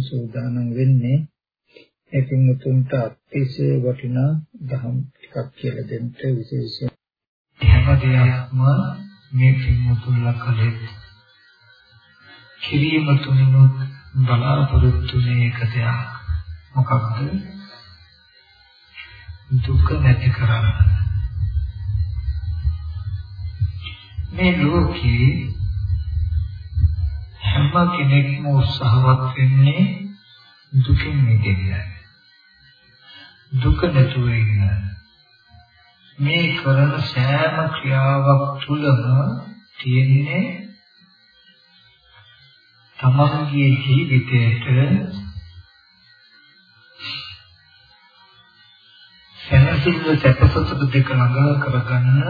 සූදානම් වෙන්නේ. ඒ පින්තුන්ට අතිශය වටිනා දහම් ටිකක් කියලා දෙන්න විශේෂයෙන්. හැම දෙයක්ම මේ පින්තුන්ලා කලේ කිරීම තුලිනුත් බලාපොරොත්තු වෙන එක දෙයක්. මොකක්ද? දුක නැති කරන්න. මේ ලෝකේ හැම කෙනෙක්ම උත්සාහවත් වෙන්නේ දුකින් මිදෙන්න. දුක නැතුව ඉන්න. මේ කරන සෑම ක්‍රියාවක් තුළම තියෙන්නේ තමන්ගේ ජීවිතයට සැනසෙල්ල සැපසතුට දෙක ළඟා කරගන්න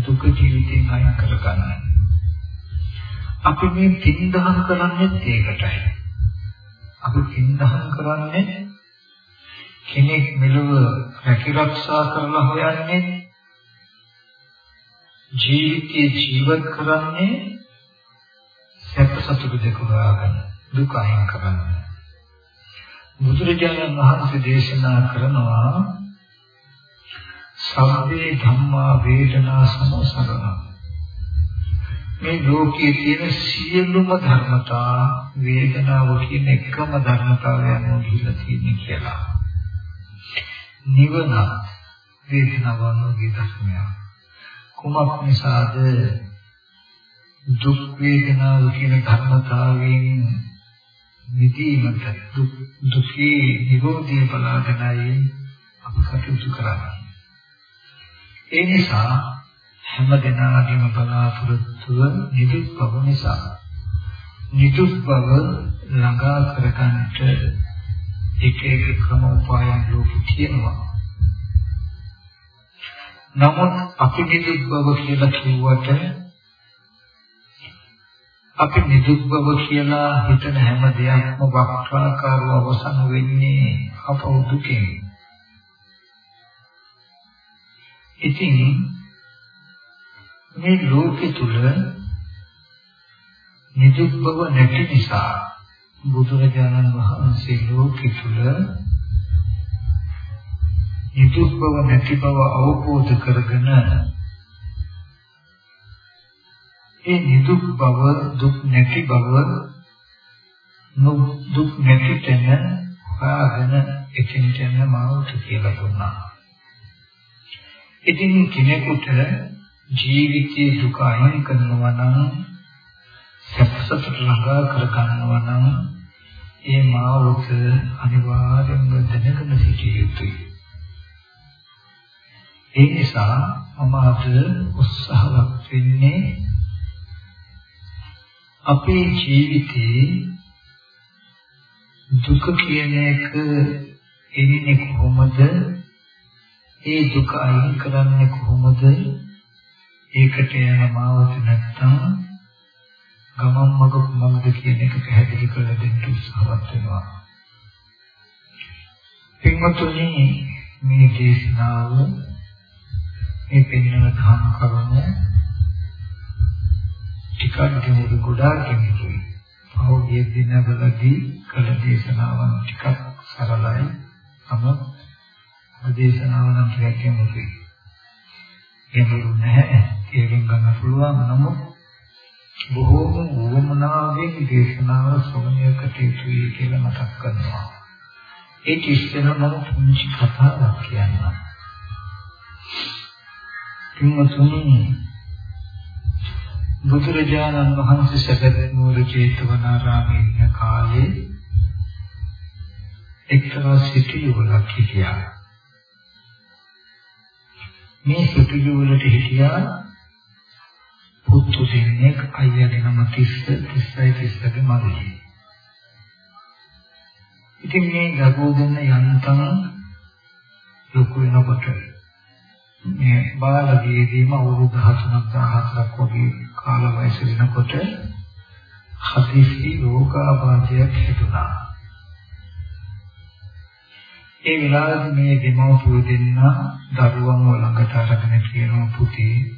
දුක ජීවිතෙන් අයින් කරගන්න. අපි මේ පින්දහම් කරන්නේ ඒකටයි. අපි පින්දහම් කරන්නේ කෙනෙක් මෙලොව රැකිරක්ෂා කරලා හොයන්නේ ජීවිතයේ ජීවත් කරන්නේ සැප සතුට දෙක හොයාගන්න දුක අයින් කරන්න. බුදුරජාණන් වහන්සේ දේශනා කරනවා සබ්බේ ධම්මා වේදනා සමසරණ මේ ලෝකයේ තියෙන සියලුම ධර්මතා වේදනාව කියන එකම ධර්මතාවයන් ගිහිලා තියෙන කියලා. නිවන වේදනාව නොගේ ධර්මය. කුමක් නිසාද දුක් වේදනාව කියන ධර්මතාවයෙන් නිදීමට දුකේ නිරෝධය බලාගෙනයි අපි කටයුතු කරන්නේ. ඒ නිසා හැම දිනාගේම බලාපොරොත්තුව නිදුක් බව නිසා නිදුක් බව ළඟා කරගන්නට එක එක ක්‍රම උපායන් ලෝකෙ තියෙනවා. නමුත් අපි නිදුක් බව කියලා කිව්වට අපි නිදුක් බව කියලා හිතන හැම දෙයක්ම වක්‍රාකාරව අවසන් වෙන්නේ අපව දුකෙන්. ඉතින් මේ ලෝකෙ තුල නිදුක් බව නැති නිසා බුදුරජාණන් වහන්සේ ලෝකෙ තුල නිදුක් බව නැති බව අවබෝධ කරගෙන ඒ නිදුක් බව දුක් නැති බව දුක් නැති තැන හොයාගෙන එකින් යන මාවත කියලා දුන්නා. ඉතින් කෙනෙකුට ජීවිතයේ දුක අයින් කරනවා නම් සැපසතුට ළඟා කර ගන්නවා නම් ඒ මාවත අනිවාර්යෙන්ම දැනගෙන සිටිය යුතුයි. ඒ නිසා මම අද උත්සාහවත් වෙන්නේ අපේ ජීවිතේ දුක කියන එක එන්නේ කොහොමද? ඒ දුක අයින් කරන්නේ කොහොමද? ඒකට යන මාවත නැත්තම් ගමන් මඟ කුමක්ද කියන එක පැහැදිලි කරලා දෙන්න උත්සාහවත් වෙනවා. පින්වත්නි මේ දේශනාව මේ පෙන්වන ධම් කරුණ ටිකක් ගැඹුරු ගොඩාක් ගැඹුරුයි. පහුගිය දිනවලදී කළ දේශනාවන් ටිකක් සරලයි. නමුත් දේශනාව නම් ටිකක් ගැඹුරුයි. ගැඹුරු නැහැ. තේරුම් ගන්න පුළුවන් නමුත් බොහෝම වමනාවෙන් දේශනාව ශ්‍රවණයකට යුතුයි කියලා මතක් කරනවා. ඒක ඉස්සෙල්ල මම පුංචි කතාවක් කියන්නම්. කිමතුනි බුදුරජාණන් වහන්සේ සැබෑ නුවර චේතවනාරාමයේ ඉන්න කාලේ එක්තරා සිටුවලක් හිටියා. මේ සිතුවිලි වලට හිටියා පුතු දෙන්නෙක් අයියාගේ නම තිස්ස තිස්සයි තිස්සගේ මල්ලි. ඉතින් මේ ගගෝ දෙන්න යන්තම් ලොකු වෙනකොට මේ බාලගියේදීම අවුරුදු 13ක් 14ක් වගේ කාල වයස වෙනකොට හදිසි රෝගාබාධයක් හිතුණා. ඒ වෙලාවේ මේ දෙමව්පියෝ දෙන්න දරුවන්ව ළඟට අරගෙන කියනවා පුතේ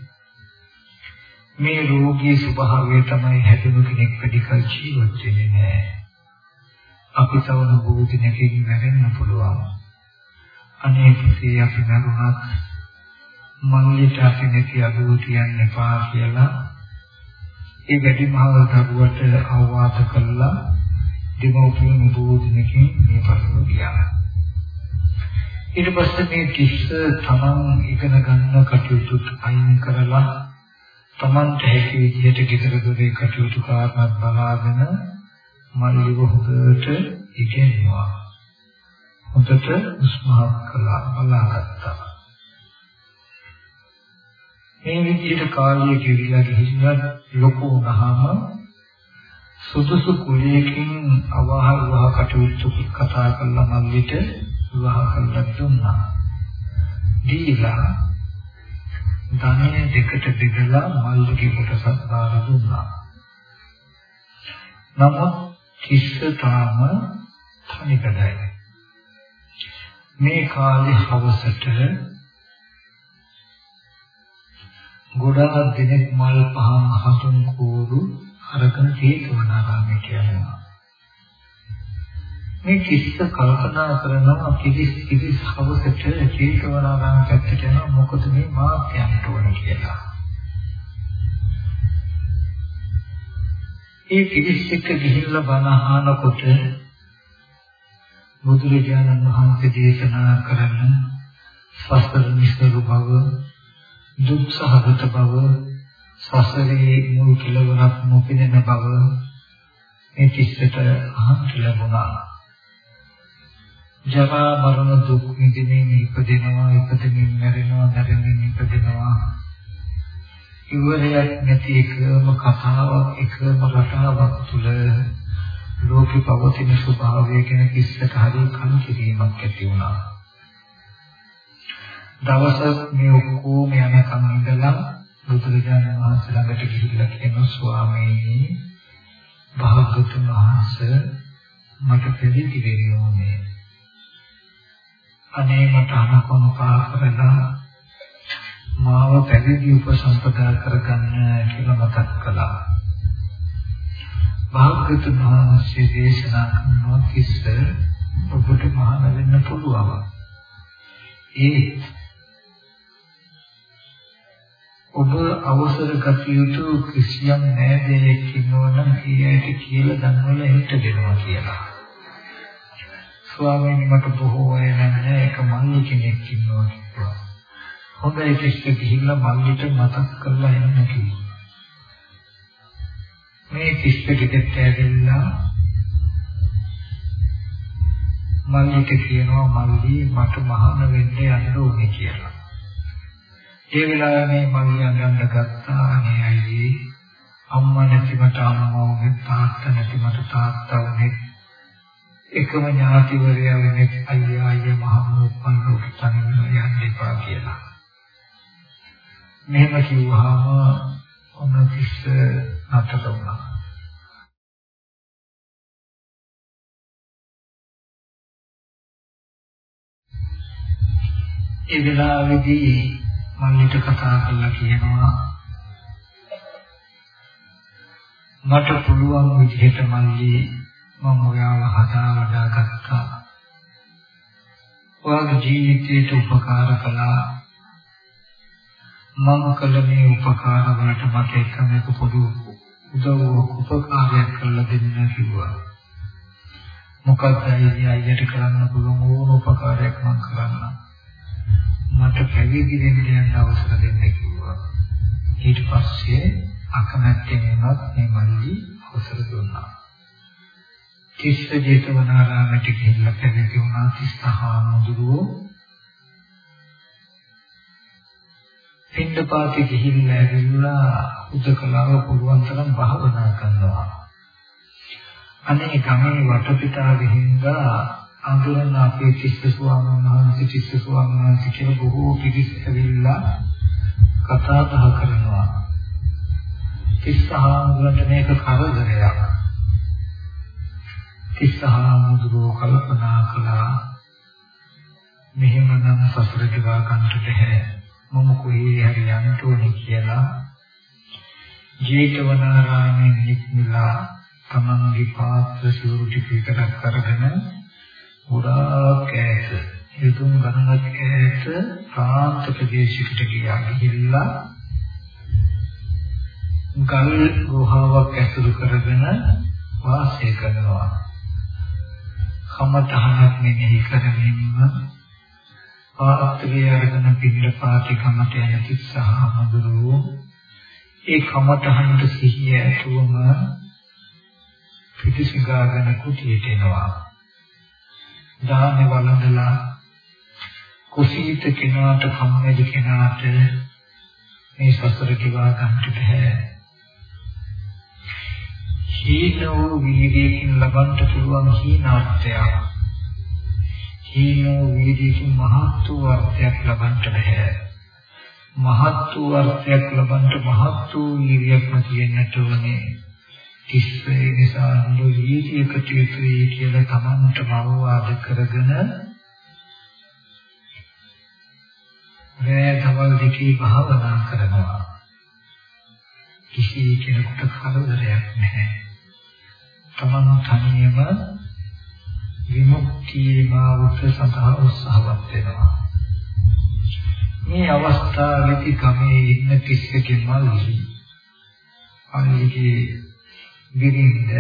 මේ රෝගී ස්වභාවය තමයි හැදෙන කෙනෙක් වැඩිකල් ජීවත් වෙන්නේ නැහැ. අපි තවන බොහෝ දිනකින් මැරෙන්න පුළුවන්. අනේ පුතේ අපි මරුණත් මල්ලිට අපි නැති අදුව කියන්න එපා කියලා ඒ වැඩිමහල් දරුවට අවවාද කළා දෙමව්පියන් බොහෝ දිනකින් මේ පසු ගියා. ඊට පස්සේ මේ කිස්ස තමන් ඉගෙන ගන්න කටයුතු අයින් කරලා තමන්ට හැකි විදිහට ගෙදර දොරේ කටයුතු කාරණාත් බලාගෙන මල්ලිව හොඳට ඉගෙනුවා. හොඳට උස්මහත් කළා බලාගත්තා. මේ විදිහට කාර්යය කිරිලා ගිහින් ලොකු වුණාම සුදුසු කුලයකින් අවහල් වහ කටයුතු කතා කරලා මල්ලිට විවාහ කරලා දුන්නා. දීලා ධනය දෙකට බෙදලා මල්ලිගේ කොටසක් බාර දුන්නා. නමුත් කිස්ස තාම තනිකඩයි. මේ කාලේ හවසට ගොඩාක් දෙනෙක් මල් පහන් හතුන් කෝරු අරගෙන හේතුවනාරාමයට යනවා. මේ කිස්ස කල්පනා කරනවා කිසිස් කිසිස් හවසට හේතුවනාරාම පැත්තට යනවා මොකද මේ මාත් යන්න ඕන කියලා. ඒ කිසිස් එක්ක ගිහිල්ලා බණ අහනකොට බුදුරජාණන් වහන්සේ දේශනා කරන සසර නිසරු බව දුක් සහගත බව සසරේ මුල් කෙලවරක් නොපෙනෙන බව මේ තිස්සට අහන්න ලැබුණා. ජරා මරණ දුක් විඳින්න ඉපදෙනවා ඉපදෙමින් මැරෙනවා මැරෙමින් ඉපදෙනවා ඉවරයක් නැති එකම කතාවක් එකම රටාවක් තුල ලෝකේ පවතින ස්වභාවය ගැන කිස්සට හරිය කන් කිරීමක් ඇති වුණා. දවසක් මේ ඔක්කොම යනකම් ඉඳලා බුදුරජාණන් වහන්සේ ළඟට ගිහිල්ලා කියන ස්වාමීනි භාගතුන් වහන්සේ මට පිළිදි වෙන්න ඕනේ. අනේ මට අනුකම්පා කරලා මාව පැවිදි උපසම්පදා කරගන්න කියලා මතක් කළා. භාගතුන් වහන්සේ දේශනා කරනවා කිස්ස ඔබට මහාන වෙන්න පුළුවන්. ඒ ඔබ අවසර ගත යුතු කිසියම් නෑදෑයෙක් ඉන්නවනම් ඒ ඇයිට කියලා දන්වල හිට දෙනවා කියලා. ස්වාමීනි මට බොහෝ අය නැහැ එක මල්ලි කෙනෙක් ඉන්නවා කිව්වා. හොඳයි කිස්ක ගිහිල්ලා මල්ලිට මතක් කරලා එන්න කිව්වා. මේ කිස්ක ගෙදරට ඇවිල්ලා මල්ලිට කියනවා මල්ලි මට මහාන වෙන්න යන්න ඕනේ කියලා. ඒ වෙලාවේ මේ මල්ලි අඳන්න ගත්තා නේ අයියේ අම්මා නැති මට අම්මා වුනේ තාත්තා නැති මට තාත්තා වුනේ එකම ඥාතිවරයා වෙන්නේ අයියා අයියා මහමුප්පන් ලෝකෙ තනියම යන්න එපා කියලා. මෙහෙම කිව්වහම ඔන්න කිස්ස නතර වුණා. ඒ වෙලාවේදී මල්ලිට කතා කරලා කියනවා මට පුළුවන් විදිහට මල්ලි මම ඔයාව හදා වඩා ගත්තා. ඔයාගේ ජීවිතයට උපකාර කළා. මම කළ මේ උපකාර වලට මට එකම එක පොදු උදව්වක් උපකාරයක් කරලා දෙන්න කිව්වා. මොකක්ද අයියට කරන්න පුළුවන් ඕන උපකාරයක් මම කරන්නම්. මට පැවිදි වෙන්න යන අවසර දෙන්න කිව්වා. ඊට පස්සේ අකමැත්තෙන් වුණත් මේ මල්ලි අවසර දුන්නා. තිස්ස ජේතවනාරාමයට ගිහිල්ලා පැවිදි වුණා තිස්සහා මුදුරෝ පින්ඩපාතේ ගිහිල්ලා ඇවිල්ලා උදකලාව පුළුවන් තරම් භාවනා කරනවා. අනේ ගමේ වටපිටාවේ හින්දා අඳුරන අපේ තිස්ස ස්වාමීන් වහන්සේ තිස්ස ස්වාමීන් වහන්සේ කියලා බොහෝ පිරිස් ඇවිල්ලා කතා බහ කරනවා. තිස්සහාමුදුරන්ට මේක කරදරයක්. තිස්සහාමුදුරෝ කල්පනා කළා මෙහෙමනම් සසර දිවා ගන්නට බැහැ. මම කොහේ හරි යන්න ඕනේ කියලා ජේතවනාරාමයෙන් නික්මලා තමන්ගේ පාත්‍ර සිවුරු ටික විතරක් අරගෙන ගොඩාක් ඈත යතුම් ගණනක් ඈත ප්‍රාන්ත ප්‍රදේශයකට ගියා ගිහිල්ලා ගල් ගුහාවක් ඇසුරු කරගෙන වාසය කරනවා. කමතහනක් මෙනෙහි කරමින්ම පාත්‍රය අරගෙන පිළිල පාටිකමට යන තිස්සහමඳුරෝ ඒ කමතහනට සිහිය ඇතුවම පිටිසිඟාගෙන කුටියට එනවා. දානේ වළඳලා කුසීත කෙනාට කම්මැලි කෙනාට මේ සසර කිවා ගන්නට බෑ. හීනෝ වීර්යයෙන් ලබන්න පුළුවන් හීනාර්ථයක්. හීනෝ වීර්යයෙන් මහත් වූ අර්ථයක් ලබන්න බෑ. මහත් වූ අර්ථයක් ලබන්න මහත් වූ වීර්යයක් තියෙන්නට ඕනේ. කිස්සේ නිසා නොවීර්ය කටයුතුයි කියලා තමන්ට මවවාද කරගෙන රෑ දවල් දෙකේ භාවනා කරනවා. කිසි කෙනෙකුට කරදරයක් නැහැ. තමන් තනියම විමුක්තිය මාවත සඳහා උත්සාහවත් වෙනවා. මේ අවස්ථාවේදී ගමේ ඉන්න කිස්සගේ මල්ලි අනිගේ බිරිඳ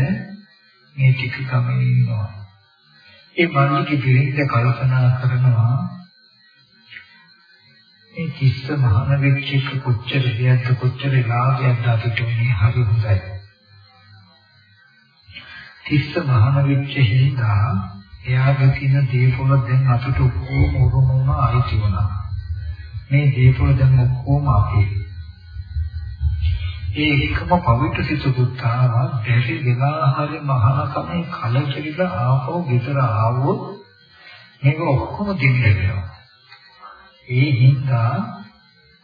මේ ටික ගමේ ඉන්නවා. ඒ මල්ලිගේ බිරිඳ කල්පනා කරනවා මේ කිස්ස මහාන වෙච්ච එක කොච්චර දෙයක්ද කොච්චර ලාභයක්ද අපිට මේ හරි හොඳයි. කිස්ස මහාන වෙච්ච හින්දා එයාගේ තියෙන දේපොළ දැන් අපිට ඔක්කොම උරුම වුණා අයිති වුණා. මේ දේපොළ දැන් ඔක්කොම අපේ. ඒ එකම පවිත්‍ර සිතුකුත් ආවා බැරි වෙලා හරි මහාකමේ කලකිරිලා ආපහු ගෙදර ආවොත් මේක ඔක්කොම දෙන්න වෙනවා. ඒ හින්දා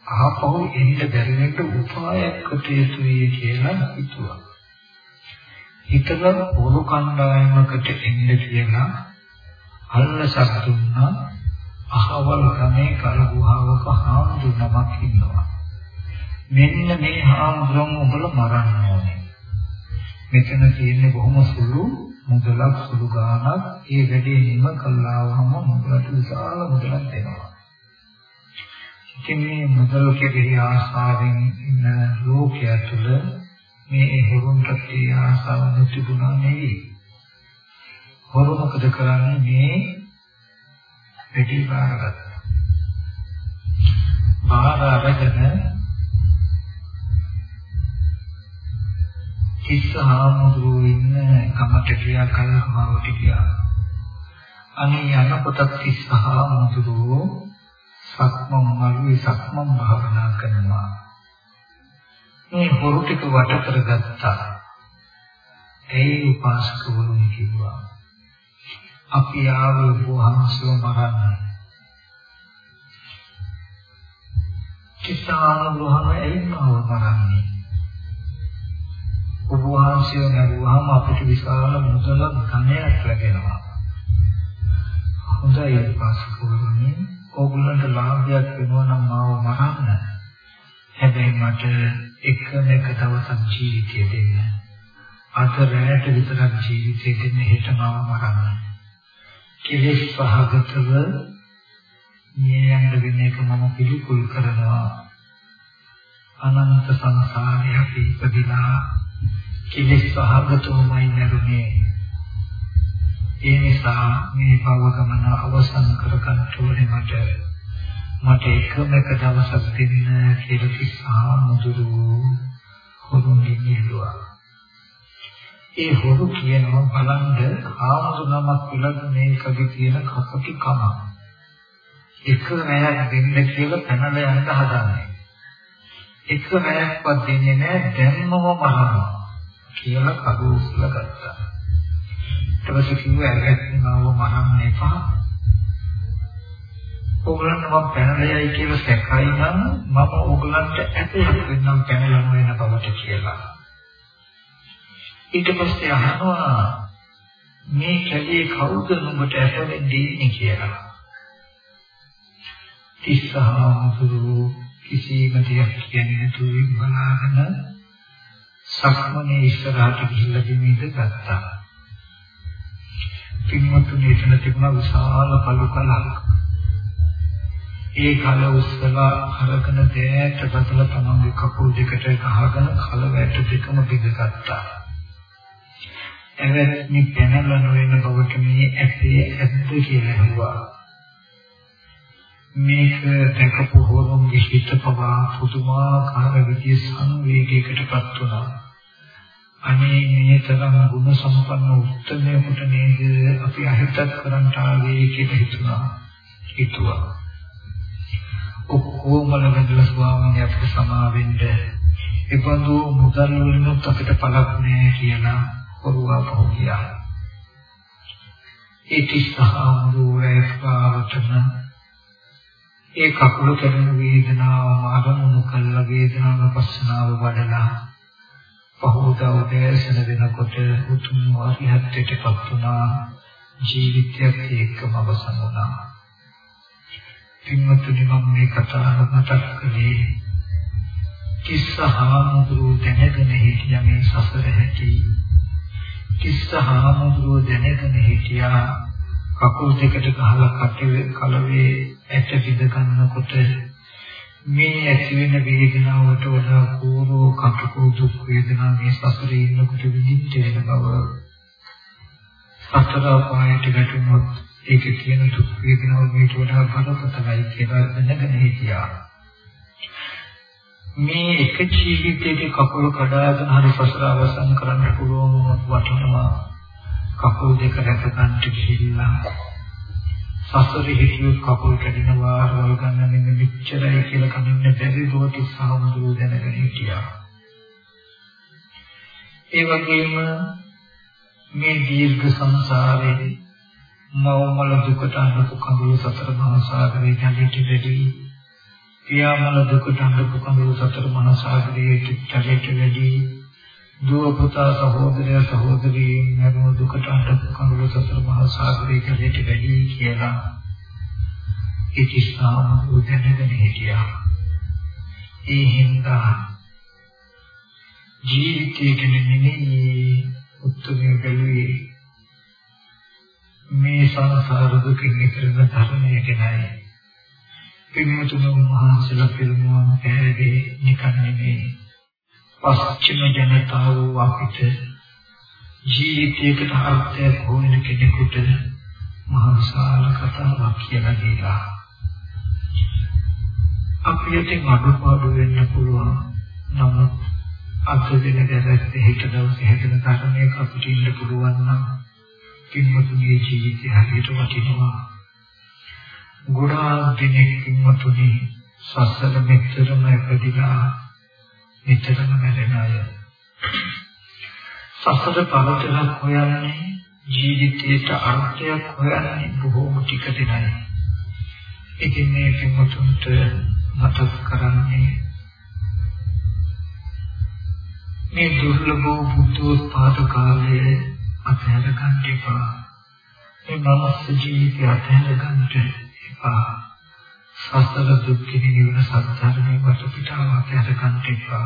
ආපහු එන්න බැරි වෙන්න උපායක් කටයුතුයි කියලා හිතුවා. හිතලා පොරු කණ්ඩායමකට එන්න කියලා අල්ලසක් දුන්නා අහවල් ගමේ කල ගුහාවක හාමුදුරුවමක් ඉන්නවා. මෙන්න මේ හාමුදුරුවෝ උඹලා මරන්න ඕනේ. මෙතන තියෙන්නේ බොහොම සුළු මුදලක් සුළු ගාණක් ඒ වැඩේ නිම කළාවම මුදලට විශාල මුදලක් දෙනවා. ඉතින් මේ මුදල් කෙරෙහි ආශාවෙන් ඉන්න ලෝකයා තුළ මේ හොරුන්ට ඒ ආශාව නොතිබුණා නෙවෙයි. හොරු මොකද කරන්නේ මේ පිටි බාරගත්තා. බාර අරගෙන තිස්ස හාමුදුරුවෝ ඉන්න කමට ක්‍රියා කළාමවට ගියා. අනේ යනකොට තිස්ස හාමුදුරුවෝ සක්මන් මළුවේ සක්මන් භාවනා කරනවා. මේ හොරු ටික වට කරගත්තා. ඒ උපාසකවරුන් කිව්වා. අපි ආවේ වහන්සේව මරන්න. කිසාන වහම එන්නව මරන්නේ. ඔබ වහන්සේ නරුවාම අපිට විශාල මුදල ධනයක් ලැබෙනවා. හොඳයි උපාසකවරුනි. ඕගොල්ලන්ට ලාභයක් වෙනවා නම් මාව මරන්න. හැබැයි මට එකම එක දවසක් ජීවිතය දෙන්න. අද රැයට විතරක් ජීවිතය දෙන්න හෙට මාව මරන්න. කෙලෙස් සහගතව නියයන්ද වෙන එක මම පිළිකුල් කරනවා. අනන්ත සංසාරේ අපි ඉපදිලා කෙලෙස් සහගතවමයි නැරුනේ. ඒ නිසා මේ භව ගමන අවසන් කරගන්න ඕනේ මට. මට එකම එක දවසක් දෙන්න කියලා කිස්සා මුදුරු හොරුන්ගෙන් ඉල්ලුවා. ඒ හොරු කියනවා බලන්න ආමුදුනමක් පිළද මේකගේ තියෙන කපටි කම. එක රැයක් දෙන්න කියලා පැනලා යන්න හදන්නේ. එක රැයක්වත් දෙන්නේ නැහැ දැන්මම මරනවා කියලා කඩු උස්සලා ගත්තා. ඊට පස්සේ කිව්වා ඇරගත්තේ මාව මරන්න එපා. ඕගලන්ට මම පැනලයි කියලා සැකයි නම් මම ඕගලන්ට ඇතයක් වෙන්නම් පැනලා වෙන බවට කියලා. ඊට පස්සේ අහනවා මේ කැලේ කවුද නුඹට ඇතෙන් දෙන්නේ කියලා. තිස්සහාමුදුරු කිසිම දෙයක් කියන්නේ නැතුව බලාගෙන සක්මනේ ඉස්සරහට ගිහිල්ලා දෙමීද ගත්තා. පින්වත්නි එතන තිබුණා විශාල පළු කලක්. ඒ කල උස්සලා අරගෙන දෑට බදලා තමන්ගේ කකුල් දෙකට ගහගෙන කල වැට දෙකම බිඳගත්තා. එවැනි පැනලා නොවන බවට මේ ඇත්තේ ඇත්ත කියලා හිතුවා. මේක දැකපු හොරුන්ගේ හිත පවා පුදුමාකාර විදිය සංවේගයකටපත් වුණා. අනේ මේ තරම් ගුණ සම්පන්න උත්තරයකට නේද අපි අහිතත් කරන්න ආවේ කියලා හිතුණා. හිතුවා. ඔක්කොම ලබන ස්වාමීන් අපිට සමාවෙන්න එබඳු මුදල් වලින් අපිට පළක් නෑ කියලා හොරුවා පොකියා. ඒ තිස්සහා මුරේ පාවතන ඒ කකුල කැඩෙන වේදනාව ආරමුණු කළ වේදනාව පස්සනාව වඩලා පහෝදා උදෑසන වෙනකොට උතුම් වාරිහත්ත්වයටපත් වුණා. ජීවිතයත් එක්කම අවසන් වුණා. පින්වත්නි මම මේ කතාව මතක් කළේ කිස්සහාමුදුරු දැනගෙන හිටියා මේ සසර හැටි. කිස්සහාමුදුරු දැනගෙන හිටියා කකුල් දෙකට ගහලා කටේ කලවේ ඇට පිට ගන්නකොට මේ ඇති වෙන වේදනාවට වඩා කෝරෝ කටකෝ දුක් වේදනා මේ සසරේ ඉන්නකොට විඳින්න වෙන බව. සතර පායට ගැටුනොත් ඒකේ තියෙන දුක් වේදනාව මේට වඩා බරපතලයි කියලා දැනගෙන හිටියා. මේ එක ජීවිතයක කකුල කඩාගෙන හරි සසර අවසන් කරන්න පුළුවන් වටිනවා කකුල් දෙක රැක ගන්නට ගිහිල්ලා සසරේ හිටියොත් කකුල් කැඩෙනවා ආරවල් ගන්න මෙන්න මෙච්චරයි කියලා කමින්න බැරි දුවට සාමුදුරු දැනගෙන හිටියා. ඒ වගේම මේ දීර්ඝ සංසාරේ මවමල දුකට අනුපු කඳුළු සතර මහා සාගරේ කැඳිටි දෙවි පියාමල දුකට අනුපු කඳුළු සතර මහා සාගරේ චිත්තලෙට වැඩි. දුව පුතා සහෝදරය සහෝදරියන් මරණ දුකට අඬ කඳුළු සතර මහා සාගරයේ කැලේට වැඩි කියලා. ඒ කිස්සාම උදැනගෙන හිටියා. ඒ හින්දා ජීවිතයේ නෙමෙයි උත්තරය බැලුවේ මේ සංසාර දුකින් නිතරම ධර්මයේ ගැනයි. පින්වතුන් වහන්සේලා පිළිමුවන් පැහැදී නිකන් නෙමෙයි. පස්චිම ජනතාව අපිට ජීවිතයකට අර්ථයක් හොයන කෙනෙකුට මහ විශාල කතාවක් කියලා දීලා. අපිට අඩුපාඩු වෙන්න පුළුවන්. නමුත් අද වෙන දැරත් හිත දවසේ හැදෙන කාරණයක් අපිට ඉන්න පුළුවන් නම් කිම්මතුගේ ජීවිතය හරියට වටිනවා ගොඩාක් දෙනෙක් කිම්මතුනි සසර මෙච්චරම පැදිලා නිතරම මැරෙන අය. සසර පවතලක් හොයන්නේ ජීවිතයට අර්ථයක් හොයන්නේ බොහෝම ටික දෙනයි. ඉතින් මේ පිටුතුන්ට මතක් කරන්නේ මේ දුර්ලභ බුද්ධෝත්පාද කාලයේ අතහැර ගන්න එපා. මේ මනස ජීවිතය අතහැර ගන්න එපා. සසර දුක්ඛ නිවන සත්‍යධර්මයේ වටපිටාව අතහැර ගන්න එපා.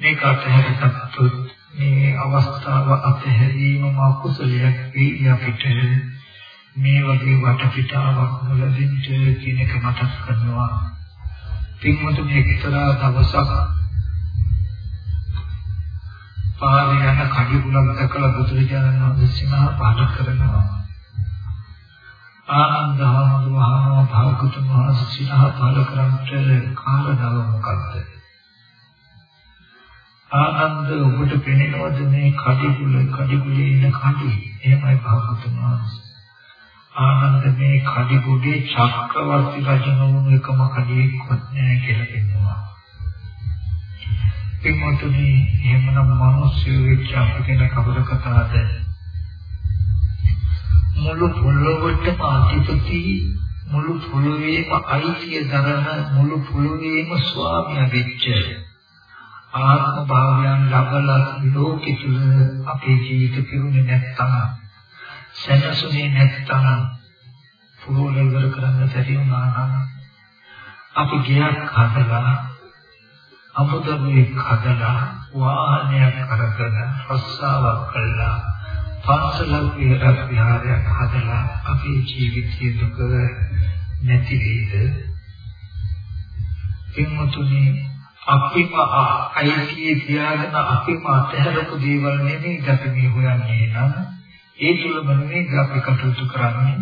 මේක අතහැරගත්තොත් මේ අවස්ථාව අතහැරීම මාකුසලයක් වී අපිට මේ වගේ වටපිටාවක් නොලැබෙන්න කියන එක මතක් කරනවා. පින්වතුනි එක්තරා දවසක් පාරේ යන කඩිගුණක් දැකලා බුදුරජාණන් වහන්සේ මහා පාඩ කරනවා. ආනන්දහමදුහා භාගතුන් වහන්සේ සිනහ පාල කරන්ට කාරණාව මොකක්ද? ආනන්ද ඔබට පෙනෙනවද මේ කඩිකුල කඩිකුලේ ඉන්න කඩි? එහෙමයි භාගතුන් වහන්සේ. ආනන්ද මේ කඩිකුලේ චක්‍රවර්ති රජ නොවුණු එකම කඩියෙක්වත් නැහැ කියලා කියනවා. පින්වතුනි එහෙමනම් මිනිස්සු වෙච්ච අපගෙන කවර කතාවද මුළු පොළොවටම අධිපති මුළු පොළොවේම අයිතිය දරන මුළු පොළොවේම ස්වාමියා වෙච්ච ආත්ම භාවයන් ලබලා ලෝකෙ තුල අපේ ජීවිත පිරුණේ නැත්තම් සැනසුනේ නැත්තම් පොළොව ඉවර කරන්න බැරි වුණා නම් අපි ගියක් හදලා අමුදරුවෙක් හදලා වාහනයක් අරගෙන රස්සාවක් කළා. පන්සලක් විහාරයක් විහාරයක් හදලා අපේ ජීවිතයේ දුක නැති වෙයිද? එම්මතුනි අපිම අයිතිය තියාගෙන අපිම අතහැරපු දේවල් නෙමෙයි අපි මේ හොයන්නේ නම් ඒ තුලම නෙමෙයි අපි කටයුතු කරන්නේ.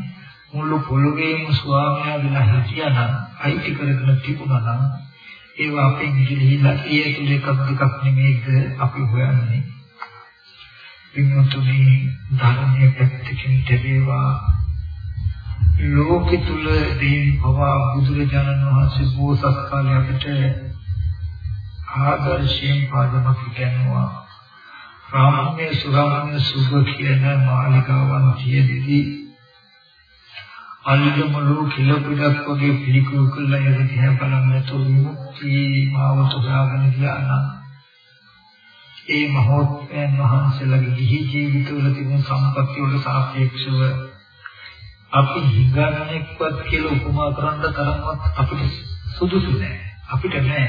මුළු පොළොවේම ස්වාමියා වෙලා හිටියානම් අයිති කරගෙන තිබුණා නම් ඒවා අපෙන් ගිලිහිලා ඒ ඇතුලේ එකක් දෙකක් නෙමෙයිද අපි හොයන්නේ. පින්තුනි ධර්මයේ පැත්තකින් දෙවේවා ලෝකෙ තුල දීන් පවා බුදුරජාණන් වහන්සේ බෝසත් කාලේ අපිට ආදර්ශයෙන් පාදමක් කියනවා රාමයේ සුරාමයේ සුභ කියන මාලිකාවන් තියෙදී අල්ගමලෝ කිලපිටක් වගේ පිළිකුල් කළා ඒක දිහා බලන්න තෝ මුක්ති මාවත හොයාගෙන ගියා ඒ මහෝත්පයන් වහන්සේලාගේ ගිහි ජීවිතවල තිබුණු සම්පත්තිය වල සාපේක්ෂව අපි හිඟන්නේක්වත් කියලා උපමා කරන්න තරම්වත් අපිට සුදුසු නෑ. අපිට නෑ.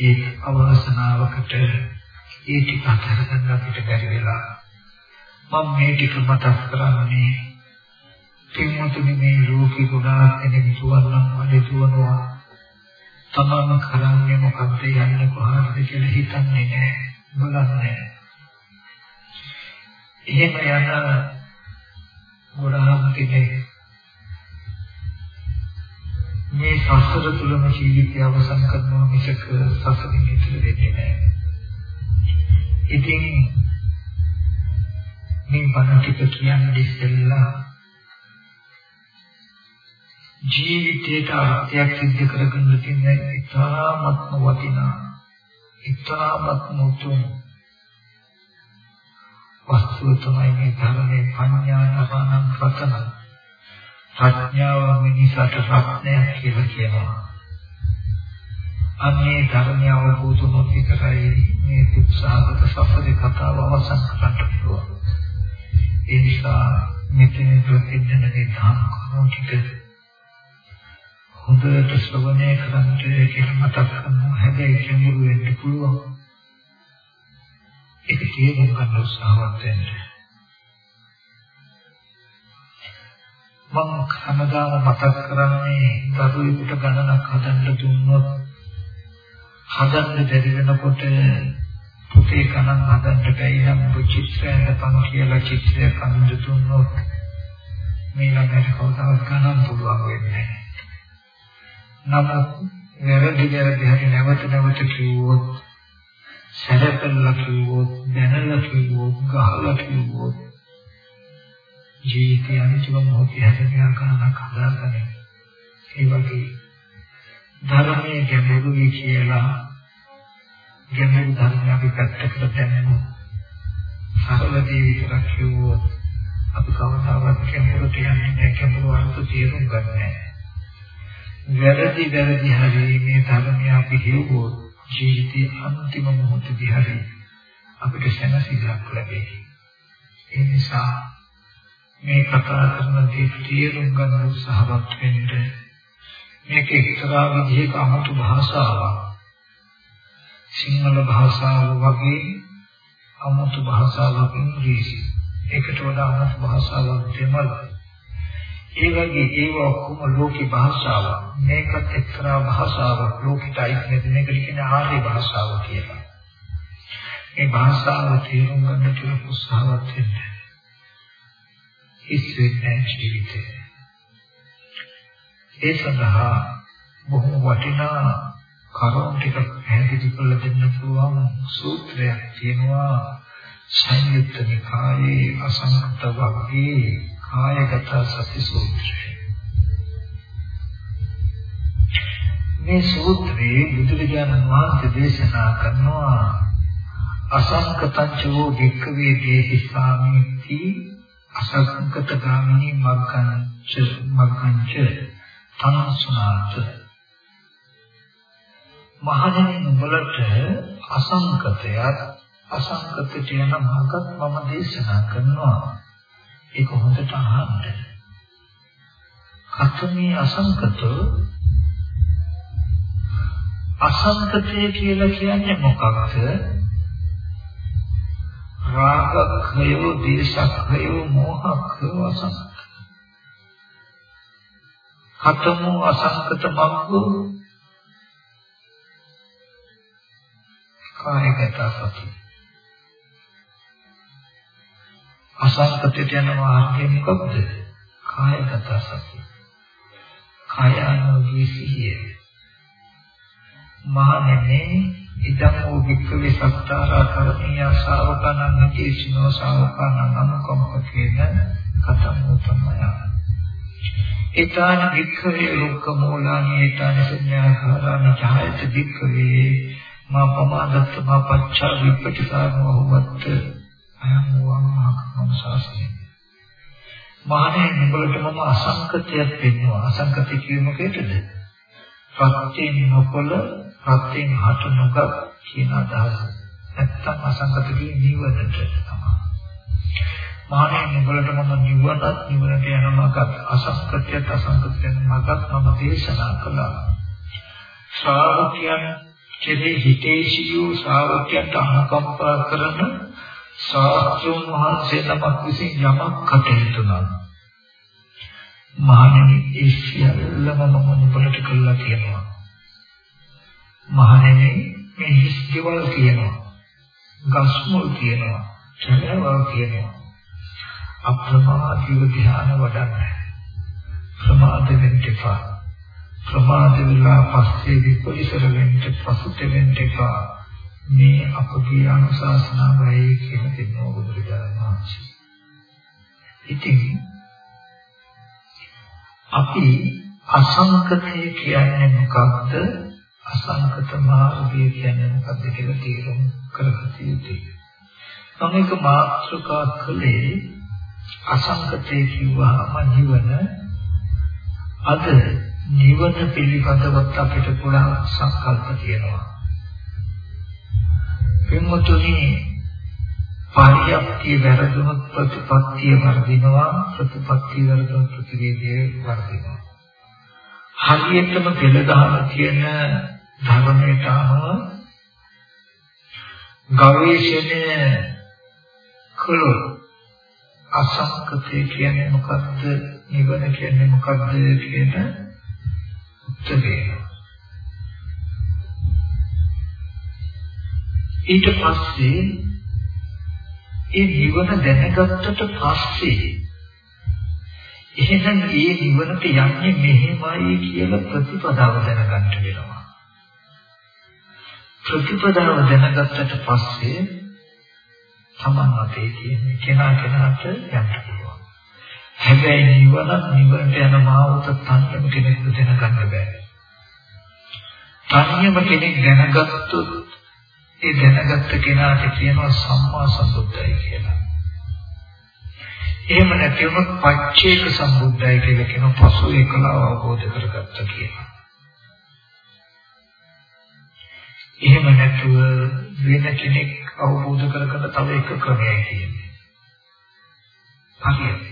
ඒ අවසනාවකට ඒ ටික අත්හැරගන්න අපිට බැරි වෙලා මම මේ ටික මතක් කරන්නේ පින්වතුනි මේ ලෝකේ ගොඩාක් දෙනෙක් දුවනවා වලේ දුවනවා. තමම කරන්නේ මොකද්ද යන්නේ කොහොමද කියලා හිතන්නේ නැහැ බලන්නේ. එහෙම යන ගොඩාක් දෙනෙක් මේ සසර තුලම ජීවිතය අවසන් කරනවා මිසක සසරින් ඉතිරි වෙන්නේ නැහැ ඉතින් මේ බණ ටික කියන්නේ ඉස්සෙල්ලා ජීවිතයට අර්ථයක් සිද්ධ කරගන්න තියෙන ඉතාමත්ම වටිනා. ඉතාමත්ම උතුම් වස්තුව තමයි මේ ධර්මයේ පඤ්ඤානපානං රතන ප්‍රඥාව මිනිසට රත්නය කියලා කියනවා. අන්නේ ධර්මය අවබෝධ වුණොත් විතරයි මේ දුක්සහගත සසරේ කතාව අවසන් කරන්න පුළුවන්. ඒ නිසා මෙතන ප්‍රතිඥානේ ධම් කරුණු ටික හොඳට ශ්‍රවණය කරන්න කියලා මතක් කරනවා. හැබැයි කෙනෙකු වෙන්න පුළුවන්. ඒක තේරුම් ගන්න උත්සාහවත් වෙන්න. මම හැමදාම මතක් කරන්නේ දරුවෙකුට ගණනක් හදන්න දුන්නොත් හදන්න බැරි වෙනකොට පුතේ ගණන් හදන්න බැයි නම් චිත්‍රයෙන් පන් කියලා චිත්‍රයක් අඳින්න දුන්නොත් මේ ළඟට කවදාවත් ගණන් පුළුවන් වෙන්නේ නැහැ. නමුත් වැරදි වැරදි හරි නැවත නැවත කිව්වොත් සැලකලා කිව්වොත් දැනලා කිව්වොත් ගහලා කිව්වොත් ජීවිතය අනිත්‍යම මොහොතේ හැදෙන ආකාරයක් හදාගන්න. ඒ වගේ ධර්මයේ ගැඹුරුයි කියලා ගැඹුරු ධර්මය අපි පැත්තකට දැම්මොත් සරල දේ විතරක් කිව්වොත් අපි කවදාවත් ගැඹුරට යන්නේ නැහැ ගැඹුරු අර්ථ තේරුම් ගන්න නැහැ. වැරදි වැරදි හරි මේ ධර්මය අපි කියවුවොත් ජීවිතයේ අන්තිම මොහොතදී හරි අපිට සැනසීමක් ලැබෙයි. ඒ නිසා මේ කතා කරන දේ තේරුම් ගන්න උත්සාහවත් වෙන්න මේක එක්තරා විදිහක අමුතු භාෂාවක්. සිංහල භාෂාව වගේ අමුතු භාෂාවක් ඉංග්‍රීසි. ඒකට වඩා අමුතු භාෂාවක් දෙමළ. ඒ වගේ ඒව ඔක්කොම ලෝකේ භාෂාවක්. මේකත් එක්තරා භාෂාවක් ලෝකෙට අයිති නැති මේකට කියන්නේ ආර්ය භාෂාව කියලා. මේ භාෂාව තේරුම් ගන්න කියලා උත්සාහවත් වෙන්න. ඉස්සෙන්නේ ජීවිතේ. ඒ සඳහා බොහෝ වටිනා කරුණු ටික පැහැදිලි කරලා දෙන්න පුළුවන් සූත්‍රයක් තියෙනවා සංයුත්ත නිකායේ අසංකත වර්ගයේ කායගත සති සූත්‍රය. මේ සූත්‍රයේ බුදුරජාණන් වහන්සේ දේශනා කරනවා අසංකතංචෝ වික්කවේ දේහි සාමිති අසංකත ගාමිනී මග්ගංච මග්ගංච තනසුනාත මහණෙනි නුඹලට අසංකතයක් අසංකතට යන මාර්ගත් මම දේශනා කරනවා ඒක හොඳට අහන්න. කතමේ අසංකතෝ අසංකතය කියලා කියන්නේ මොකක්ද? රාගක්ඛය දේශක්ඛය මෝහක්ඛය අසංකත. කතමෝ අසංකත මග්ගෝ. කායගත සති. අසංකතයට යන මාර්ගය මොකක්ද? කායගත සති කාය අනුගී සිහිය. මහණෙනි ඉදම් වූ වික්කවේ සත්තාරා කරණීය ශාවකයන් නිකේෂිනෝ ශාවකයන් අනුකම්පකේන කතම් උතමය ඊතාන වික්කවේ ලෝක මූලානි ඊතාන සංඥාහාරානි ඡායත වික්කවේ මා පමාදත්ත මා පච්චා විපටිසාරෝ හොවත් අයං වං සාසනේ මහණේ නුඹලට මම අසංකතයක් පෙන්වනවා අසංකතය කියන්නේ මොකේද ප්‍රත්‍යයෙන් නොකොල ප්‍රත්‍යයෙන් හට නොගත් කියන අදහස. නැත්තම් අසංකත කියන්නේ නිවනට තමයි. මහණේ නුඹලට මම නිවනත් නිවනට යන මාර්ගත් අසංකතයත් අසංකතයෙන් මාර්ගත් මම දේශනා කළා. ශ්‍රාවකයන් කෙරෙහි හිතේසියෝ ශ්‍රාවකයන්ට අනුකම්පා කරන ශාස්ත්‍රෝන් වහන්සේ නමක් විසින් යමක් කටයුතු නම් මහණෙනි ඒ සියල්ලම මම නුඹලට කළා කියනවා. මහණෙනි මේ හිස් දේවල් කියනවා. ගස්මුල් කියනවා. චලවල් කියනවා. අප්‍රමාදීව ධ්‍යාන වඩන්න. ප්‍රමාද වෙන්න එපා. ප්‍රමාද වෙලා පස්සේ විපරිසර වෙන්න පසුත වෙන්න එපා. මේ අපගේ අනුශාසනාවයි කියන දෙන්නෝ බුදුරජාණන් වහන්සේ. ඉතින් අපි අසංකතය කියන්නේ මොකක්ද? අසංකත මාර්ගය කියන්නේ මොකක්ද කියලා තේරුම් කරගත යුතුයි. මම එක මාත්‍රකා කළේ අසංකතය කිව්වහම ජීවන අද නිවන පිළිබඳවත් අපිට පුරා සංකල්ප තියෙනවා. පින්වතුනි පාරියප්තිය වැරදුනොත් ප්‍රතිපත්තිය වර්ධිනවා ප්‍රතිපත්තිය වැරදුනොත් ප්‍රතිවේදය වර්ධිනවා. හරියටම පෙළදහම කියන ධර්මයට අනුව ගවේෂණය කළොත් අසංකතය කියන්නේ මොකක්ද නිවන කියන්නේ මොකක්ද කියන උත්තරේ ඊට පස්සේ ඒ නිවන දැනගත්තට පස්සේ එහෙනම් ඒ නිවනට යන්නේ මෙහෙමයි කියලා ප්‍රතිපදාව දැනගන්න වෙනවා ප්‍රතිපදාව දැනගත්තට පස්සේ තමන් අතේ තියෙන කෙනා කෙනාට යන්න පුළුවන් හැබැයි නිවන නිවනට යන මාවත තනියම කෙනෙක්ට දැනගන්න බෑ. තනියම කෙනෙක් දැනගත්තොත් ඒ දැනගත්ත කෙනාට කියනවා සම්මා සම්බුද්ධයි කියලා. එහෙම නැති වුණොත් පච්චේක සම්බුද්ධයි කියලා කියන පසු ඒකලාව අවබෝධ කරගත්ත කියලා. එහෙම නැතුව වෙන කෙනෙක් අවබෝධ කරගන්න තව එක ක්‍රමයක් කියන්නේ. හරියට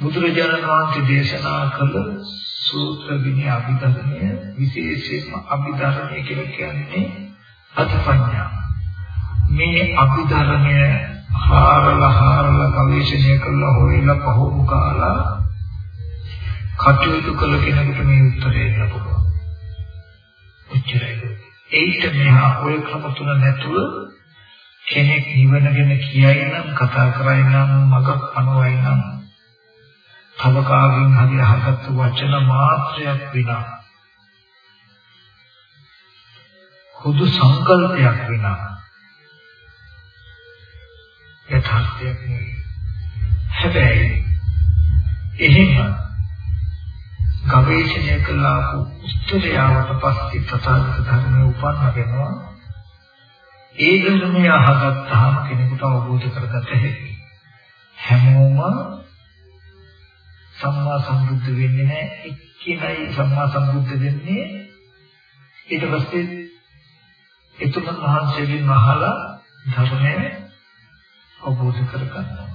බුදුරජාණන් වහන්සේ දේශනා කළ සූත්‍ර විනය අභිධර්මය විශේෂයෙන්ම අභිධර්මය කියලා කියන්නේ අත්පඤ්ඤා. මේ අභිධර්මය හාරලා හාරලා ගවේෂණය කළා හොයලා පහු කාලා කටයුතු කළ කෙනෙකුට මේ උත්තරේ දෙන්න පුළුවන්. එච්චරයි. ඒිට මෙහා ඔය ක්‍රම තුන නැතුව කෙනෙක් නිවන ගැන කියයි නම් කතා කරයි නම් මගක් පනවයි නම් තව කාගෙන් හරි අහගත්තු වචන මාත්‍රයක් විනා හුදු සංකල්පයක් විනා යථාර්ථයක් නෙවෙයි. හැබැයි එහෙම ගවේෂණය කළා උත්තරයාවට පස්සේ තථාගත ධර්මයේ උපන්න වෙනවා. ඒ ධර්මය අහගත්තාම කෙනෙකුට අවබෝධ කරගත හැකියි. හැමෝම සම්මා සම්බුද්ධ වෙන්නේ නැහැ. එක්කෙනයි සම්මා සම්බුද්ධ වෙන්නේ. ඊට පස්සේ එතුමන් වහන්සේගෙන් අහලා ධර්මය අවබෝධ කරගන්නවා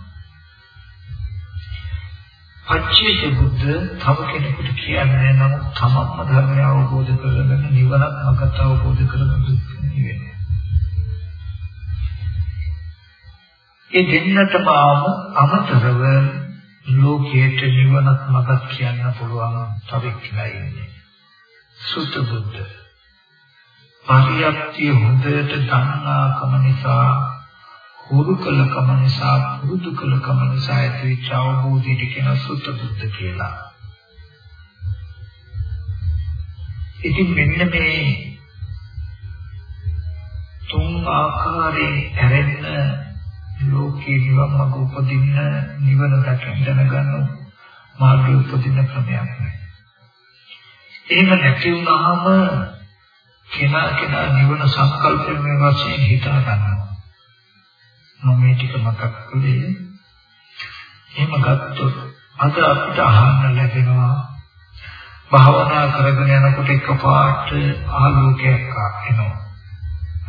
පච්චේක බුද්ධ තව කෙනෙකුට කියන්නේ නම් තමන්ම ධර්මය අවබෝධ කරගෙන නිවනක් මගට අවබෝධ කරගන්න වෙනවා. ඒ දෙන්නටම අමතරව ලෝකයට නිවනක් මගක් කියන්න පුළුවන් තව කෙනෙක් ඉන්නේ. සුත බුද්ධ. පරියප්තිය හොඳට දන්නාකම නිසා හුරු කළ කම නිසා පුරුදු කළ කම නිසා ඇතිවෙච්ච අවබෝධයට කියන සුත්ත බුද්ධ කියලා. ඉතින් මෙන්න මේ තුන් ආකාරයෙන් ඇරෙන්න ලෝකේ නිවන් මඟ උපදින්න නිවන දකින්න දැනගන්න මාර්ගය උපදින්න ක්‍රමයක් නෑ. එහෙම නැති වුණාම කෙනා කෙනා නිවන සංකල්පයෙන් වශයෙන් හිතා ගන්නවා. මම මේ ටික මතක් කළේ. එහෙම ගත්තොත් අද අපිට අහන්න ලැබෙනවා භාවනා කරගෙන යනකොට එකපාරට ආලෝකයක් එනවා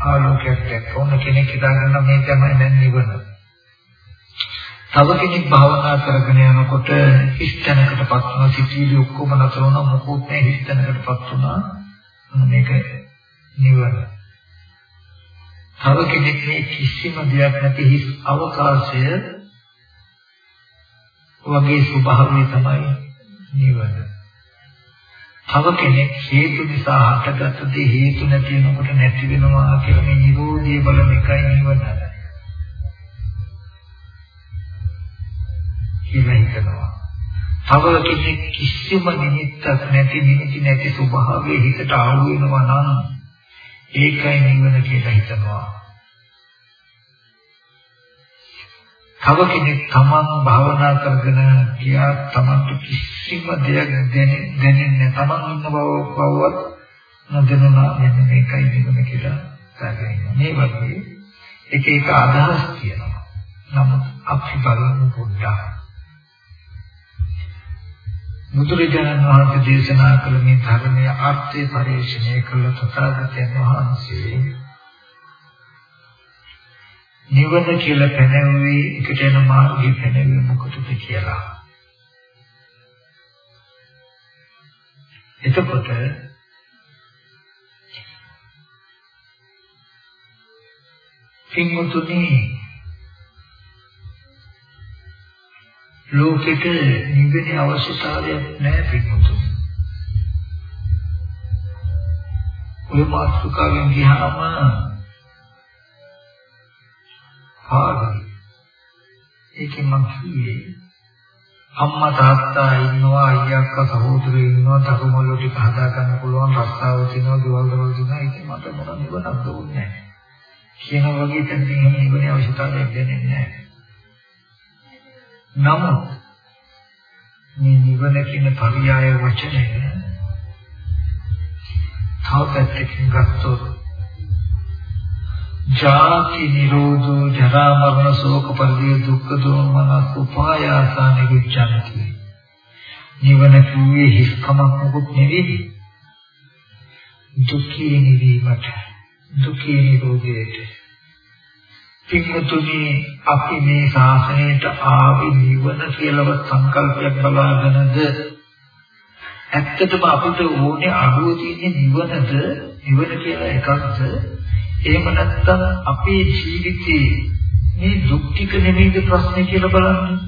ආලෝකයක් දැක්කොම කෙනෙක් හිතාගන්න මේ තමයි දැන් නිවන. තව කෙනෙක් භාවනා කරගෙන යනකොට හිස්තැනකටපත් වුණා සිටිවිලි ඔක්කොම නතර වුණා මොකොත් නැහැ හිස්තැනකටපත් වුණා. මේක නිවන තව කෙනෙක් මේ කිසිම දෙයක් නැති හිස් අවකාශය වගේ ස්වභාවය තමයි නිවන. තව කෙනෙක් හේතු නිසා හටගත්ත දේ හේතු නැති වෙනකොට නැති වෙනවා කියලා මේ නිරෝධිය බලන එකයි නිවන. කියලා හිතනවා. තව කෙනෙක් කිසිම නිමිත්තක් නැති නිමිති නැති ස්වභාවයේ හිතට ආව වෙනවා නම් ඒකයි නිවන කියලා හිතනවා. තව කෙනෙක් තමන් භාවනා කරගෙන ගියා තමන්ට කිසිම දෙයක් දැනෙන්නේ තමන් ඉන්න බව බවවත් නොදැනුණා මෙන්න මේකයි නිවන කියලා හිතාගෙන මේ වගේ එක එක අදහස් තියෙනවා. නමුත් අපි බලමු පොඩ්ඩක්. බුදුරජාණන් වහන්සේ දේශනා කළ මේ ධර්මයේ අර්ථය පරිශ්‍රණය කළ තථාගතයන් වහන්සේ නිවන කියලා පැනෙන්නේ එකට යන මාර්ගය පැනෙන්නේ මොකටද කියලා. එතකොට පින්වතුනි ලෝකෙට නිවෙන අවශ්‍යතාවයක් නැහැ පින්වතුනි. ඔය මාතෘකාවෙන් ගියාම ආගමයි. ඒකෙන් මම කිව්වේ අම්මා තාත්තා ඉන්නවා අයියා අක්කා සහෝදරයෝ ඉන්නවා තරුමල්ලෝ ටික හදා ගන්න පුළුවන් රස්තාව තියෙනවා ගෙවල් දරවල් තියෙනවා ඒක මට මොන නිවනක් දුන්නේ නැහැ. කියන වගේ තැනකින් එහෙම නිවනේ අවශ්‍යතාවයක් දැනෙන්නේ නැහැ. නමුත් මේ නිවන කියන පරියාය වචනය තව පැත්තකින් ගත්තොත් ජාති නිරෝධෝ ජරා මරණ ශෝක පරිදේ දුක්ඛ දෝමනස් උපායාසා නිවිච්ඡanti නිවන කිව්වේ හිස්කමක් මොකුත් නෙවෙයි. දුකේ නිවීමට දුකේ නිරෝධයට. පින්වතුනි අපි මේ ශාසනයට ආවි නිවන කියලාවත් සංකල්පයක් බලාගෙනද ඇත්තටම අපිට ඕනේ අඩුව තියෙන නිවනද නිවන කියලා එකක්ද එහෙම නැත්නම් අපේ ජීවිතේ මේ දුක් ටික නෙමෙයිද ප්‍රශ්නේ කියලා බලන්න.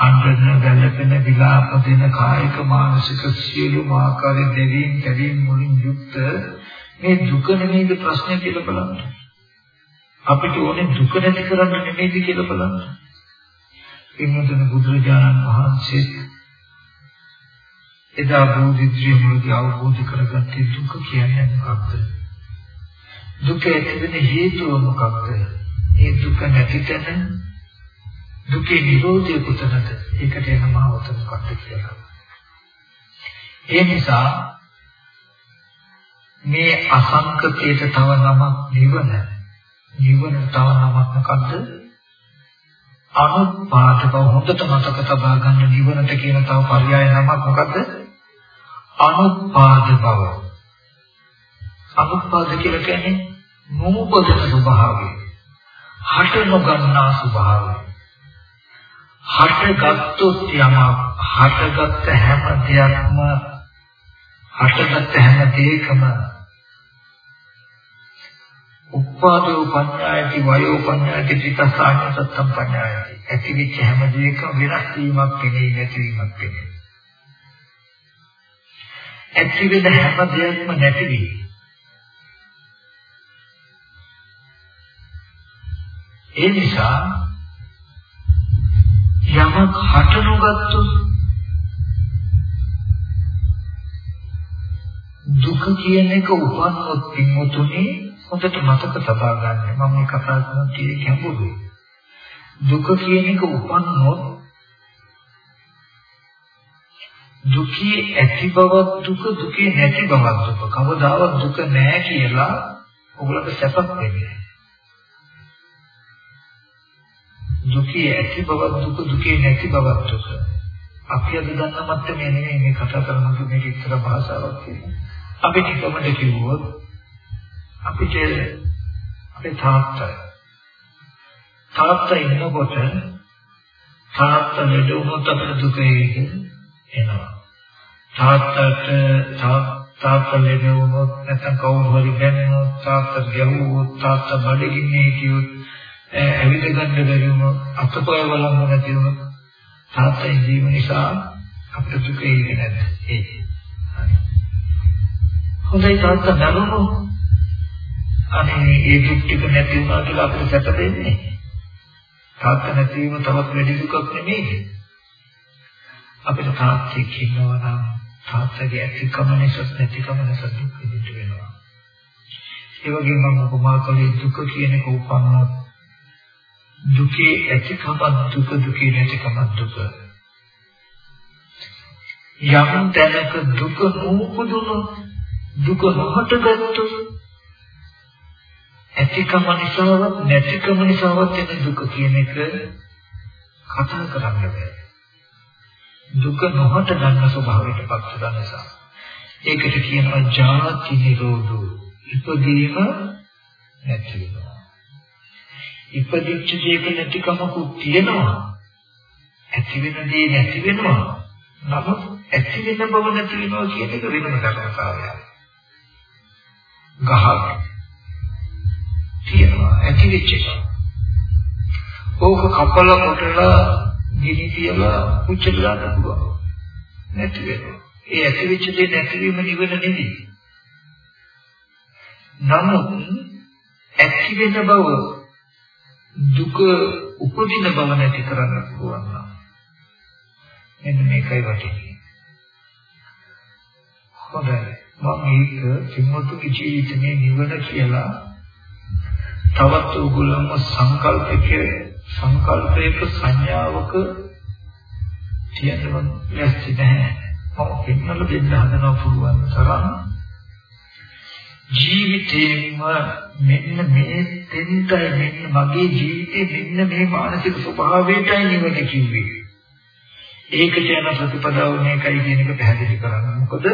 අnder ගැළපෙන විලාප දෙන කායික මානසික සියලුම ආකාරයේ දෙවියන් කැවීම් මුලින් යුක්ත මේ දුක නෙමෙයිද ප්‍රශ්නේ කියලා බලන්න. අපිට ඕනේ දුක නැති කරන්න නෙමෙයිද කියලා බලන්න. පින්වතුන් බුදුරජාණන් වහන්සේ එදා බෝධිත්‍රි මුලදී අවබෝධ කරගත්තේ දුක කියන්නේ මොකක්ද? දුක ඇතිවෙන හේතුව මොකක්ද? ඒ දුක නැති තැන දුකේ නිරෝධය කොතනද? ඒකට යන මාවත මොකක්ද කියලා. ඒ නිසා මේ අසංකතයට තව නමක් නිවන. නිවන තව නමක් මොකද්ද? අනුපාත බව හොඳට මතක තබා ගන්න නිවනට කියන තව පర్యాయ නමක් මොකද්ද? අනුපාත බව. අනුපාත කියලා කියන්නේ නූපදන ස්වභාවය. හට නොගන්නා ස්වභාවය. හටගත්ොත් යම හටගත් හැම දෙයක්ම හටගත් හැම දෙයකම උපාදෝ පඤ්ඤායති වයෝ පඤ්ඤායති චිත්තසාන සත්තම් පඤ්ඤායති ඇතිවිච්ච හැම දෙයකම වෙනස් වීමක් වෙන්නේ නැතිවීමක් වෙන්නේ ඇති වෙන හැම දෙයක්ම නැති වී ඒ නිසා යමක් හට නොගත්තොත් දුක කියන එක උපන්නොත් පින්වතුනි හොඳට මතක තබා ගන්න. මම මේ කතා කරන කී ගැඹුරුයි. දුක කියන එක උපන්නොත් දුකේ ඇති බවක් දුක දුකේ නැති බවක් දුක කවදාවත් දුක නැහැ කියලා ඔයගොල්ලෝ සැපක් වෙන්නේ දුකේ ඇති බවක් දුක දුකේ නැති බවක් දුක අපි අද දන්න මට්ටමේ නෙමෙයි මේ කතා කරන මේක ඉතර භාෂාවක් කියන්නේ අපි නිකමට කිව්වොත් අපිට අපේ තාත්තා. තාත්තා ඉන්නකොට තාත්තා ලෙඩ වුණොත් අපිට දුක එනවා. තාත්තට තාත්තා ලෙඩ වුණොත් නැත්නම් කවුරු හරි දැන්නොත් තාත්තා ගැහුවොත් තාත්තා බඩගින්නේ කියොත් ඇවිද ගන්න බැරි වුණොත් අතපය වලංගු නැති වුණොත් තාත්තා ජීව නිසා අපිට දුක එන්නේ නැද්ද? ඒක හොඳයි තාත්තා දරුවෝ අනේ ඒ දුක් ටික නැති වුණා කියලා අපිට සැප දෙන්නේ. තාත්තා නැතිවීම තවත් වැඩි දුකක් නෙමෙයිද? අපිට තාත්තෙක් ඉන්නවා නම් තාත්තගේ ඇතිකම නිසා නැතිකම නිසා දුක් විඳින්න වෙනවා. ඒ වගේම මම උපමා කළේ දුක කියන එක උපන්නොත් දුකේ ඇතිකම දුක දුකේ නැතිකම දුක. යම් තැනක දුක නූපදුනොත් දුක නොහටගත්තොත් ඇතිකම නිසාවත් නැතිකම නිසාවත් එන දුක කියන එක කතා කරන්න බෑ. දුක නොහට ගන්න ස්වභාවයට පත් වෙන නිසා. ඒකට කියනවා ජාති නිරෝධෝ. ඉපදීම නැති වෙනවා. ඉපදිච්ච දෙයක නැතිකමකුත් තියෙනවා. ඇති වෙන දේ නැති වෙනවා. නමුත් ඇති වෙන බව නැති වෙනවා කියන එක වෙනම ධර්මතාවයක්. ගහක් තියෙනවා ඇති වෙච්ච එක. ඕක කපල කොටලා ගිනි තියලා පුච්චලා දාන්න පුළුවන්. නැති වෙනවා. ඒ ඇති වෙච්ච දේ නැතිවීම නිවන නෙවෙයි. නමුත් ඇති වෙන බව දුක උපදින බව නැති කරන්න පුළුවන් නම් මෙන්න මේකයි වටින්නේ. හොඳයි. මම මේක සිංහතුගේ ජීවිතේ නිවන කියලා තවත් උගලම සංකල්පක සංකල්පයක සංඥාවක තියෙනවා නැති නැහැ. මම පෙන්නල දෙන්න හදනවා පුළුවන් තරම් ජීවිතේම මෙන්න මේ දෙන්නයි මෙන්න මගේ ජීවිතේ මෙන්න මේ මානසික ස්වභාවයටයි නිවන කිව්වේ. ඒකට යන ප්‍රතිපදාව මේකයි කියන එක පැහැදිලි කරන්න. මොකද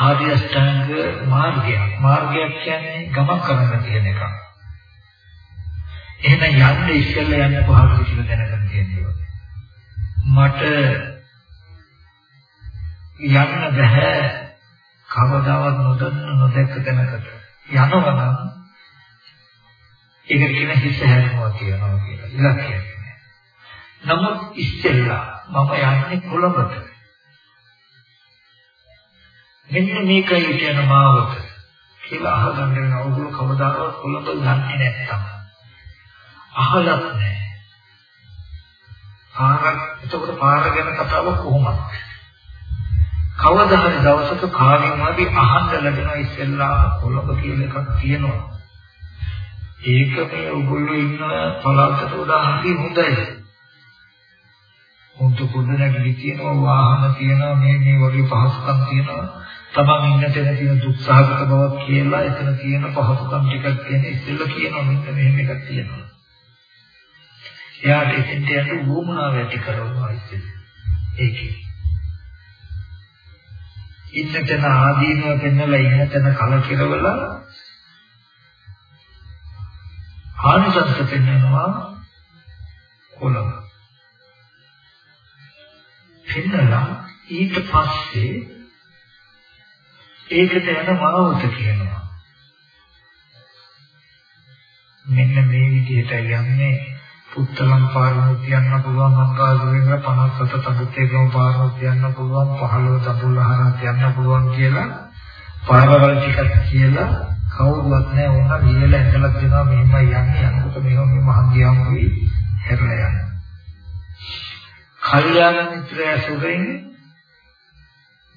ආර්ය අෂ්ටාංග මාර්ගය. මාර්ගයක් කියන්නේ ගමන් කරන්න තියෙන එකක්. එහෙනම් යන්නේ ඉස්සෙල්ලා යන්න කොහොමද කියලා දැනගන්න තියෙනවා. මට යන්න බෑ කවදාවත් නොදන්න නොදැක්ක තැනකට. යනවා නම් ඒකට කියන හිස හැරෙනවා කියනවා කියලා. ඉලක්කය. නමුත් ඉස්සෙල්ලා මම යන්නේ කොළඹට. මෙන්න මේකයි කියන මාවත කියලා අහගන්න වෙන ඕගොල්ලෝ කවදාවත් කොළඹ යන්නේ නැත්තම් අහලත් නැහැ. පාර එතකොට පාර ගැන කතාව කොහොමද? කවදා හරි දවසක කාගෙන් හරි අහන්න ලැබෙනවා ඉස්සෙල්ලා කොළඹ කියලා එකක් තියෙනවා. ඒක මේ ඔයගොල්ලෝ ඉන්න පළාතට වඩා හරි හොඳයි. හොඳ කුඩ නැගිලි තියෙනවා වාහන තියෙනවා මේ මේ වගේ පහසුකම් තියෙනවා. තමන් ඉන්න තැන තියෙන දුක්සහගත බවක් කියලා එතන තියෙන පහසුකම් ටිකක් තියෙන ඉස්සෙල්ල කියනවා මෙන්න මෙහෙම එකක් තියෙනවා. එයාට එතෙන්ට යන්න වුමනාව ඇති කරනවා ඉතින් ඒකේ. ඉන්න තැන ආදීනව පෙන්නලා ඉන්න තැන කලකිරවලා ආනිසංස පෙන්නනවා කොළඹ. පෙන්නලා ඊට පස්සේ ඒකට යන මාවත කියනවා. මෙන්න මේ විදිහට යන්නේ පුත්තලම් පාරමුත් යන්න පුළුවන් මංගාසුරේම 57 තබුතේකම පාරමුත් යන්න පුළුවන් 15 දඹුල්හරත් යන්න පුළුවන් කියලා පාරවල් ටිකක් කියලා කවුරුවත් නැහැ. වුණා ලියලා ඇඳලා දෙනවා. මෙහෙමයි යන්නේ. යනකොට මෙහෙම මහන්දියාම වෙයි හැරලා යනවා. කල්යාණ මිත්‍රය සුරෙන්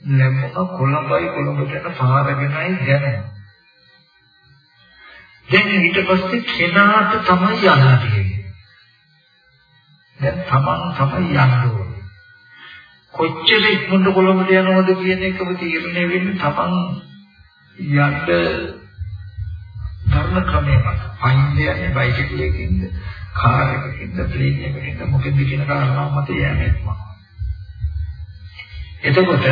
ලැබුණ කොළඹයි කොළඹට යන පාරගෙනයි දැනෙන. දැන් ඊට පස්සේ කෙනාට තමයි යන්න තියෙන්නේ. දැන් තමන් තමයි යන්න ඕනේ. කොච්චර ඉක්මනට කොළඹට යනවද කියන එකම තීරණය වෙන්නේ තමන් යන්න ධර්ම ක්‍රමයක්. පයින් යන්නේ බයිසිකලයකින්ද කාර් එකකින්ද ප්ලේන් එකකින්ද මොකෙන්ද කියන කාරණාව මත යෑමක්. එතකොට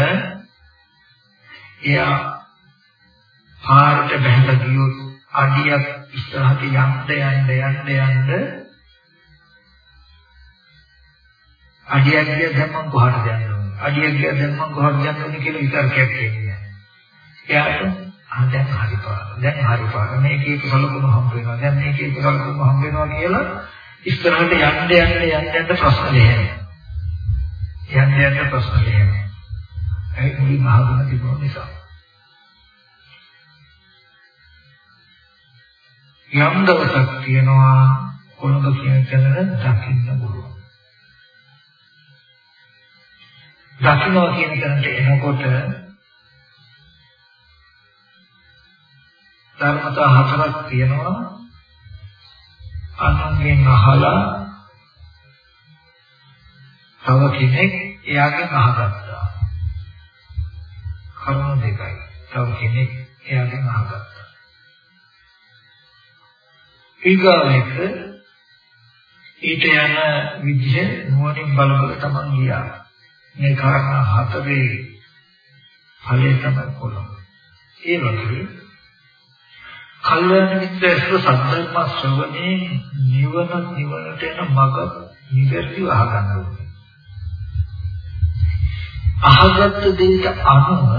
එයා පාරට බහලා ගියොත් අඩියක් ඉස්සරහට යන්න යන්න යන්න යන්න අඩියක් ගිය දැන් මම කොහාටද යන්නේ? අඩියක් ගිය දැන් මම කොහාටද යන්නේ කියලා විතර්කයක් කියන්නේ. එයාට ආ දැන් හරි පාර. දැන් හරි පාර. මේකේ සලකුණු හම්බ වෙනවා. දැන් මේකේ සලකුණු හම්බ වෙනවා කියලා ඉස්සරහට යන්න යන්න යන්න යන්න ප්‍රශ්න ලෙහෙනවා. යන්න යන්න ප්‍රශ්න ලෙහෙනවා. ඒ මුලින් මහගුණ තිබුණ නිසා. යම් දවසක් තියෙනවා කොළඹ කියන තැන දකින්න පුළුවන්. දකින්නවා කියන තැනට එනකොට ධර්මතා හතරක් තියෙනවා. අනුන්ගෙන් අහලා තව කෙනෙක් එයාගෙන් අහගත්තා. කරුණු දෙකයි. තව කෙනෙක් එයාගෙන් අහගත්තා. ඊගාවෙක ඊට යන විදිහ නුවණින් බලබල තමන් ගියා. මේ කාරණා හතරේ ඵලය තමයි කොළඹ. ඒ වගේ කල්යාණ මිත්‍රයෝ සත්‍යම ශ්‍රවණේ නිවන නිවනට යන මඟ නිවැරදිව අහගන්න ඕනේ. අහගත්ත දෙයට අනුව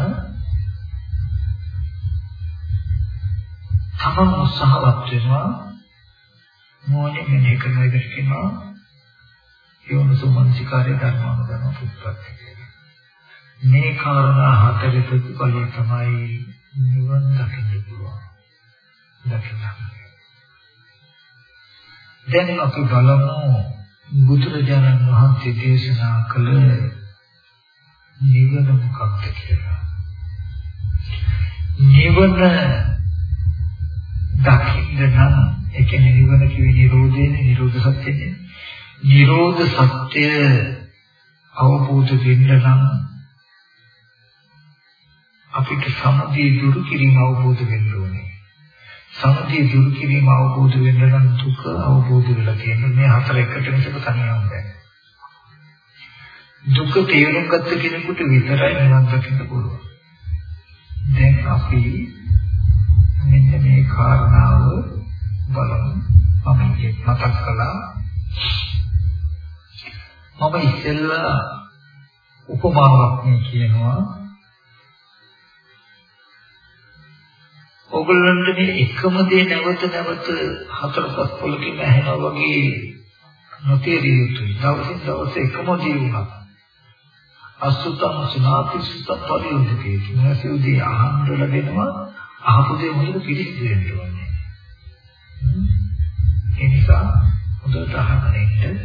තමන් උත්සාහවත් වෙනවා මොනේ මෙනේ කරන එකට කියනවා යෝනිසෝ මනසිකාරය ධර්මානුගම පුත්පත් මේ කාරණා හතරේ ප්‍රතිඵලය තමයි නිවන් දකින්න පුළුවන්. දකිනවා. දැන් අපි බලමු බුදුරජාණන් වහන්සේ දේශනා කළ නිවන මොකක්ද කියලා. නිවන දකින්න නම් ඒ කියන්නේ නිවන කිවි නිරෝධයනේ නිරෝධ සත්‍යනේ. නිරෝධ සත්‍ය අවබෝධ වෙන්න නම් අපිට සමුදය දුරු කිරීම අවබෝධ වෙන්න ඕනේ. සමුදය දුරු කිරීම අවබෝධ වෙන්න නම් දුක අවබෝධ වෙලා තියෙනවා. මේ හතර එකට මිසක තනියම බෑ. දුක තේරුම් ගත්ත කෙනෙකුට විතරයි නිවන් දකින්න පුළුවන්. දැන් අපි මෙන්න මේ කාරණාව බලමු. මම මතක් කළා. මම ඉස්සෙල්ලා උපමාවක් කියනවා ඔගොල්ලන්ට මේ එකම දේ නැවත නැවත හතර පහ පොලකින් ඇහෙනවා වගේ නොතේරිය යුතුයි. දවසින් දවස එකම දේ වුණා. අසුතම සනාති සුත පරියුද්ධකේ නැසියුදී අහන්න ලැබෙනවා අහපු දේ මොකද පිළිසිදු වෙන්න ඕනේ. ඒ නිසා හොඳට අහගෙන ඉන්න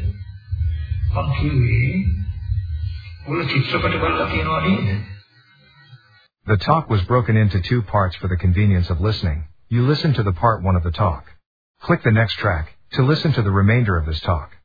මම කිව්වේ ඔය චිත්‍රපට බලලා තියෙනවා නේද? The talk was broken into two parts for the convenience of listening. You listen to the part one of the talk. Click the next track to listen to the remainder of this talk.